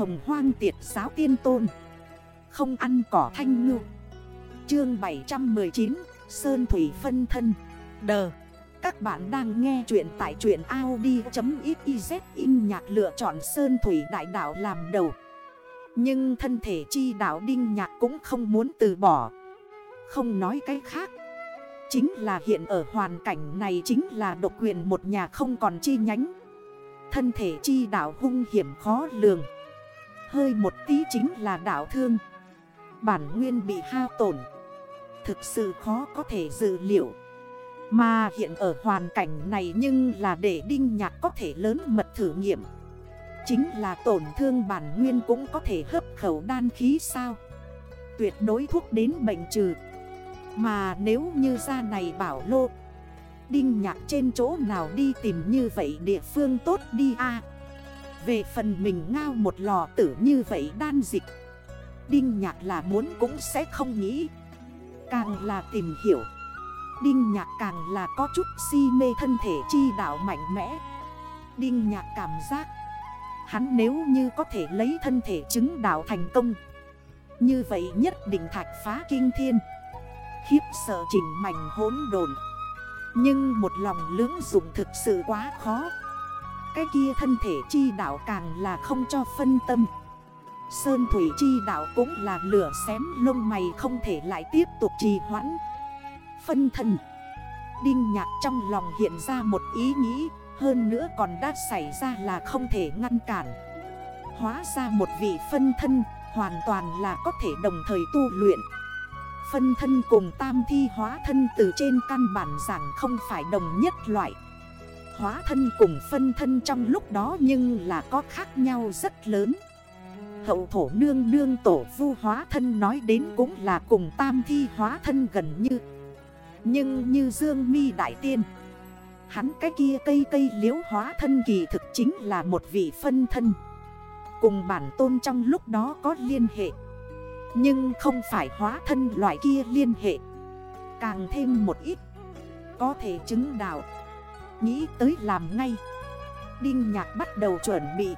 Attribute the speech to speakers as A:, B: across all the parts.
A: hồng hoang tiệt giáo tiên tôn. Không ăn cỏ thanh ngư. Chương 719 Sơn Thủy phân thân. Đờ. Các bạn đang nghe chuyện tại truyện Audi.xyz in nhạc lựa chọn Sơn Thủy đại đảo làm đầu. Nhưng thân thể chi đảo đinh nhạc cũng không muốn từ bỏ. Không nói cái khác. Chính là hiện ở hoàn cảnh này chính là độc quyền một nhà không còn chi nhánh. Thân thể chi đảo hung hiểm khó lường. Hơi một tí chính là đảo thương. Bản nguyên bị hao tổn. Thực sự khó có thể dự liệu. Mà hiện ở hoàn cảnh này nhưng là để đinh nhạc có thể lớn mật thử nghiệm. Chính là tổn thương bản nguyên cũng có thể hấp khẩu đan khí sao? Tuyệt đối thuốc đến bệnh trừ. Mà nếu như ra này bảo lô, Đinh nhạc trên chỗ nào đi tìm như vậy địa phương tốt đi a? Về phần mình ngao một lò tử như vậy đan dịch, Đinh nhạc là muốn cũng sẽ không nghĩ. Càng là tìm hiểu, Đinh nhạc càng là có chút si mê thân thể chi đạo mạnh mẽ. Đinh nhạc cảm giác, Hắn nếu như có thể lấy thân thể chứng đạo thành công, Như vậy nhất định thạch phá kinh thiên. Khiếp sợ chỉnh mảnh hỗn đồn Nhưng một lòng lưỡng dụng thực sự quá khó. Cái kia thân thể chi đạo càng là không cho phân tâm. Sơn Thủy Chi đạo cũng là lửa xém lông mày không thể lại tiếp tục trì hoãn. Phân thân. Đinh nhạc trong lòng hiện ra một ý nghĩ, Hơn nữa còn đã xảy ra là không thể ngăn cản. Hóa ra một vị phân thân Hoàn toàn là có thể đồng thời tu luyện. Phân thân cùng tam thi hóa thân từ trên căn bản rằng không phải đồng nhất loại. Hóa thân cùng phân thân trong lúc đó nhưng là có khác nhau rất lớn. Hậu thổ nương nương tổ vu hóa thân nói đến cũng là cùng tam thi hóa thân gần như. Nhưng như dương mi đại tiên, Hắn cái kia cây cây liễu hóa thân kỳ thực chính là một vị phân thân. Cùng bản tôn trong lúc đó có liên hệ, Nhưng không phải hóa thân loại kia liên hệ. Càng thêm một ít, Có thể chứng đạo. Nghĩ tới làm ngay. Đinh nhạc bắt đầu chuẩn bị.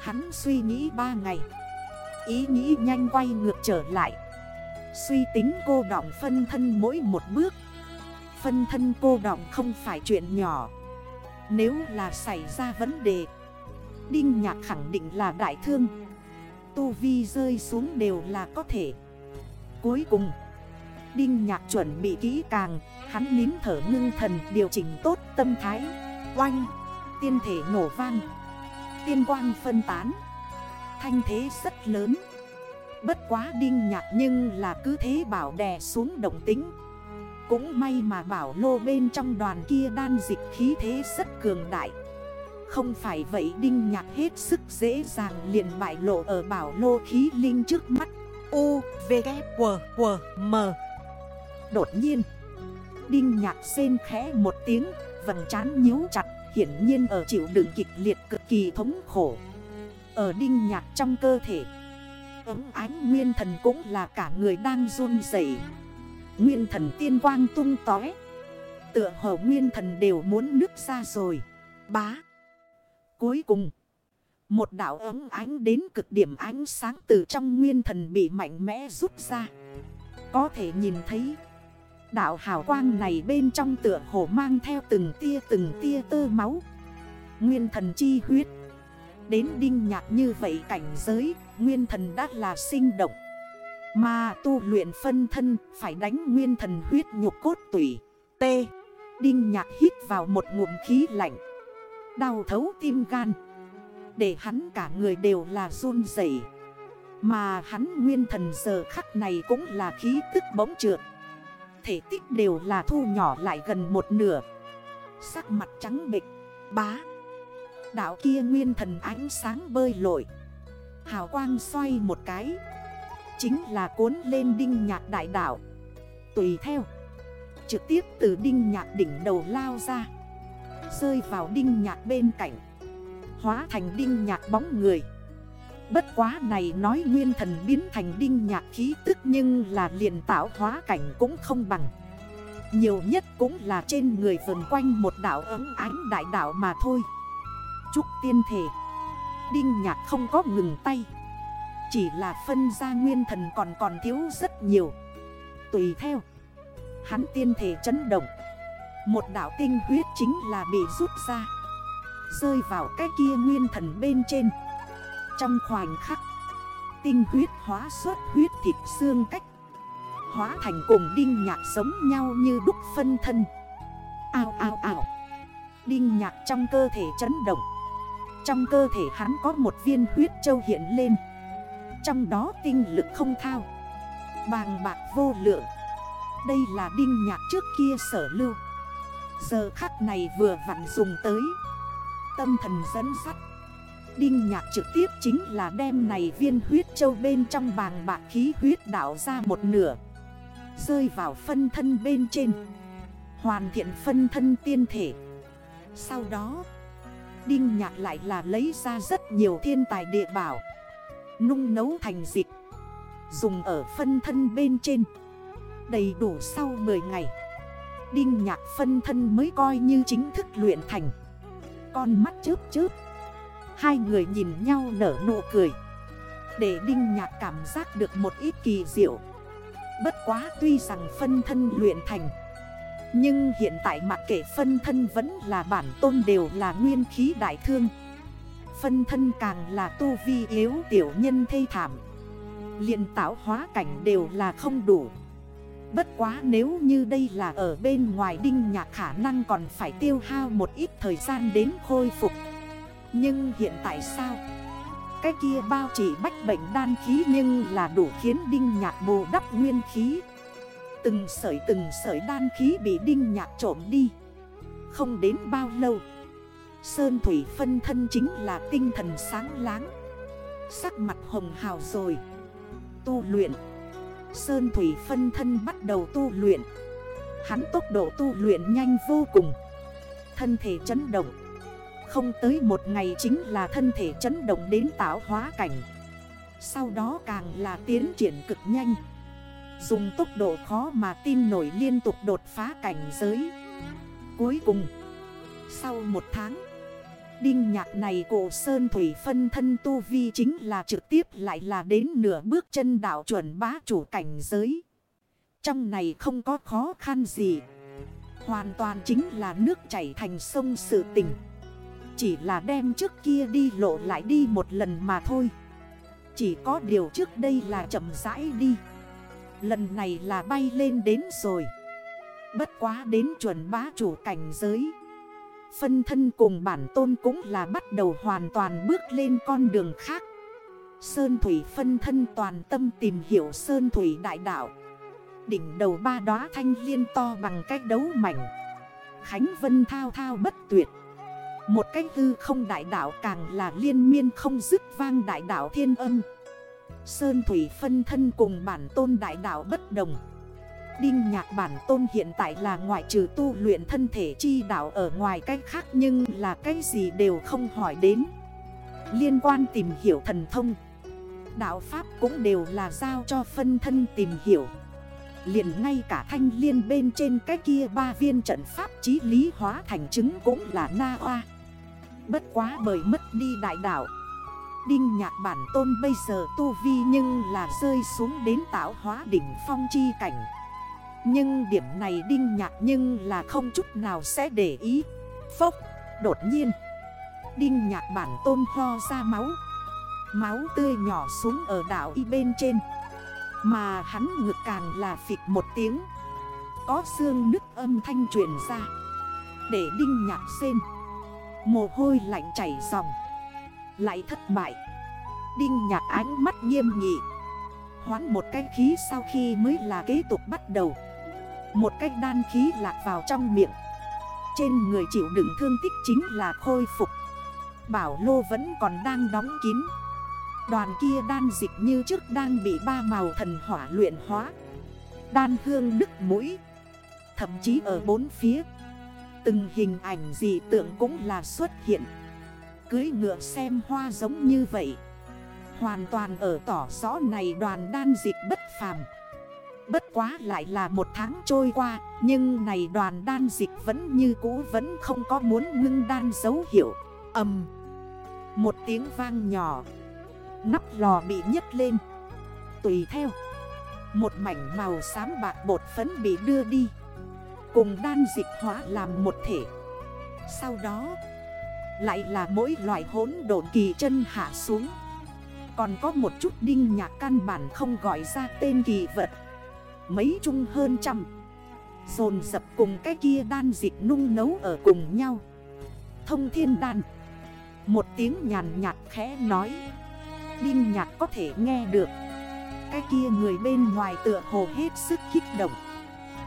A: Hắn suy nghĩ ba ngày. Ý nghĩ nhanh quay ngược trở lại. Suy tính cô đọng phân thân mỗi một bước. Phân thân cô đọng không phải chuyện nhỏ. Nếu là xảy ra vấn đề, Đinh nhạc khẳng định là đại thương. Tu vi rơi xuống đều là có thể. Cuối cùng Đinh nhạc chuẩn bị kỹ càng Hắn nín thở ngưng thần điều chỉnh tốt tâm thái. Oanh Tiên thể nổ vang tiên quang phân tán. Thanh thế rất lớn. Bất quá đinh nhạc nhưng là cứ thế bảo đè xuống động tính. Cũng may mà bảo lô bên trong đoàn kia đan dịch khí thế rất cường đại. Không phải vậy đinh nhạc hết sức dễ dàng liền bại lộ ở bảo lô khí linh trước mắt. U, V, K, W, W, M. Đột nhiên. Đinh nhạc xên khẽ một tiếng, Vầng trán nhíu chặt, Hiển nhiên ở chịu đựng kịch liệt cực kỳ thống khổ. Ở đinh nhạc trong cơ thể, Ấm ánh nguyên thần cũng là cả người đang run dậy Nguyên thần tiên quang tung tói Tựa hồ nguyên thần đều muốn nứt ra rồi. Bá! Cuối cùng, Một đảo ấm ánh đến cực điểm ánh sáng từ trong nguyên thần bị mạnh mẽ rút ra. Có thể nhìn thấy Đạo hào quang này bên trong tựa hồ mang theo từng tia từng tia tơ máu. Nguyên thần chi huyết. Đến đinh nhạc như vậy cảnh giới, Nguyên thần đã là sinh động. Mà tu luyện phân thân, Phải đánh nguyên thần huyết nhục cốt tủy. T. Đinh nhạc hít vào một ngụm khí lạnh. Đau thấu tim gan. Để hắn cả người đều là run dậy Mà hắn nguyên thần giờ khắc này cũng là khí tức bóng trượt thể tích đều là thu nhỏ lại gần một nửa. Sắc mặt trắng bịch Bá. Đảo kia nguyên thần ánh sáng bơi lội. Hào quang xoay một cái. Chính là cuốn lên đinh nhạc đại đảo Tùy theo, Trực tiếp từ đinh nhạc đỉnh đầu lao ra. Rơi vào đinh nhạc bên cạnh. Hóa thành đinh nhạc bóng người. Bất quá này nói nguyên thần biến thành đinh nhạc khí tức nhưng là liền tạo hóa cảnh cũng không bằng. Nhiều nhất cũng là trên người vần quanh một đảo ấm ánh đại đảo mà thôi. Trúc tiên thể, Đinh nhạc không có ngừng tay. Chỉ là phân ra nguyên thần còn còn thiếu rất nhiều. Tùy theo, Hắn tiên thể chấn động. Một đảo tinh huyết chính là bị rút ra. Rơi vào cái kia nguyên thần bên trên. Trong khoảnh khắc, Tinh huyết hóa xuất huyết thịt xương cách, Hóa thành cùng đinh nhạc giống nhau như đúc phân thân. Ao ao ao. Đinh nhạc trong cơ thể chấn động. Trong cơ thể hắn có một viên huyết châu hiện lên. Trong đó tinh lực không thao. Bàng bạc vô lượng. Đây là đinh nhạc trước kia sở lưu. Giờ khắc này vừa vặn dùng tới. Tâm thần dẫn sắt Đinh nhạc trực tiếp chính là đem này viên huyết châu bên trong bàng bạc khí huyết đảo ra một nửa. Rơi vào phân thân bên trên. Hoàn thiện phân thân tiên thể. Sau đó, Đinh nhạc lại là lấy ra rất nhiều thiên tài địa bảo, Nung nấu thành dịch, Dùng ở phân thân bên trên. Đầy đủ sau 10 ngày, Đinh nhạc phân thân mới coi như chính thức luyện thành. Con mắt chớp chớp. Hai người nhìn nhau nở nụ cười. Để Đinh Nhạc cảm giác được một ít kỳ diệu. Bất quá tuy rằng phân thân luyện thành, Nhưng hiện tại mặc kệ phân thân vẫn là bản tôn đều là nguyên khí đại thương. Phân thân càng là tu vi yếu tiểu nhân thê thảm. Liền tạo hóa cảnh đều là không đủ. Bất quá nếu như đây là ở bên ngoài đinh nhạc khả năng còn phải tiêu hao một ít thời gian đến khôi phục. Nhưng hiện tại sao? Cái kia bao chỉ bách bệnh đan khí nhưng là đủ khiến đinh nhạc bù đắp nguyên khí. Từng sợi từng sợi đan khí bị đinh nhạc trộm đi. Không đến bao lâu, Sơn Thủy phân thân chính là tinh thần sáng láng. Sắc mặt hồng hào rồi. Tu luyện. Sơn Thủy phân thân bắt đầu tu luyện. Hắn tốc độ tu luyện nhanh vô cùng. Thân thể chấn động. Không tới một ngày chính là thân thể chấn động đến tạo hóa cảnh Sau đó càng là tiến triển cực nhanh Dùng tốc độ khó mà tin nổi liên tục đột phá cảnh giới Cuối cùng, Sau một tháng, Đinh nhạc này cổ Sơn Thủy phân thân Tu Vi chính là trực tiếp lại là đến nửa bước chân đảo chuẩn bá chủ cảnh giới. Trong này không có khó khăn gì. Hoàn toàn chính là nước chảy thành sông sự tình. Chỉ là đem trước kia đi lộ lại đi một lần mà thôi. Chỉ có điều trước đây là chậm rãi đi. Lần này là bay lên đến rồi. Bất quá đến chuẩn bá chủ cảnh giới. Phân thân cùng bản tôn cũng là bắt đầu hoàn toàn bước lên con đường khác Sơn Thủy phân thân toàn tâm tìm hiểu Sơn Thủy đại đạo Đỉnh đầu ba đóa thanh liên to bằng cách đấu mảnh Khánh Vân thao thao bất tuyệt một cách tư không đại đạo càng là liên miên không dứt vang đại đạo thiên âm Sơn Thủy phân thân cùng bản tôn đại đạo bất đồng Đinh nhạc bản tôn hiện tại là ngoại trừ tu luyện thân thể chi đạo ở ngoài cách khác nhưng là cái gì đều không hỏi đến. Liên quan tìm hiểu thần thông. Đạo Pháp cũng đều là giao cho phân thân tìm hiểu. liền ngay cả thanh liên bên trên cái kia ba viên trận Pháp chí lý hóa thành chứng cũng là na hoa. Bất quá bởi mất đi đại đạo. Đinh nhạc bản tôn bây giờ tu vi nhưng là rơi xuống đến tạo hóa đỉnh phong chi cảnh. Nhưng điểm này đinh nhạc nhưng là không chút nào sẽ để ý. Phốc, đột nhiên. Đinh nhạc bản tôn ho ra máu. Máu tươi nhỏ xuống ở đảo y bên trên. Mà hắn ngực càng là phịch một tiếng. Có xương nứt âm thanh truyền ra. Để đinh nhạc xem Mồ hôi lạnh chảy dòng. Lại thất bại. Đinh nhạc ánh mắt nghiêm nghị. Hoán một cái khí sau khi mới là kế tục bắt đầu. Một cách đan khí lạc vào trong miệng. Trên người chịu đựng thương tích chính là khôi phục. Bảo lô vẫn còn đang đóng kín. Đoàn kia đan dịch như trước đang bị ba màu thần hỏa luyện hóa. Đan hương đứt mũi. Thậm chí ở bốn phía. Từng hình ảnh dị tượng cũng là xuất hiện. Cưới ngựa xem hoa giống như vậy. Hoàn toàn ở tỏ rõ này đoàn đan dịch bất phàm. Bất quá lại là một tháng trôi qua, Nhưng này đoàn đan dịch vẫn như cũ vẫn không có muốn ngưng đan dấu hiệu. Âm Một tiếng vang nhỏ. Nắp lò bị nhấc lên. Tùy theo. Một mảnh màu xám bạc bột phấn bị đưa đi. Cùng đan dịch hóa làm một thể. Sau đó, Lại là mỗi loại hốn độn kỳ chân hạ xuống. Còn có một chút đinh nhạc căn bản không gọi ra tên kỳ vật. Mấy chung hơn trăm. Dồn dập cùng cái kia đan dịch nung nấu ở cùng nhau. Thông thiên đan. Một tiếng nhàn nhạt khẽ nói. Đinh nhạc có thể nghe được. Cái kia người bên ngoài tựa hồ hết sức kích động.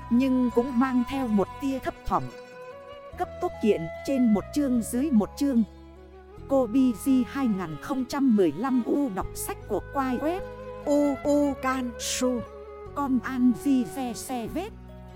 A: Nhưng cũng mang theo một tia thấp thỏm. Cấp tốc kiện trên một chương dưới một chương. Cô BG 2015 U đọc sách của quai web.
B: U U Can Su.
A: Con An Di Xe Xe Vết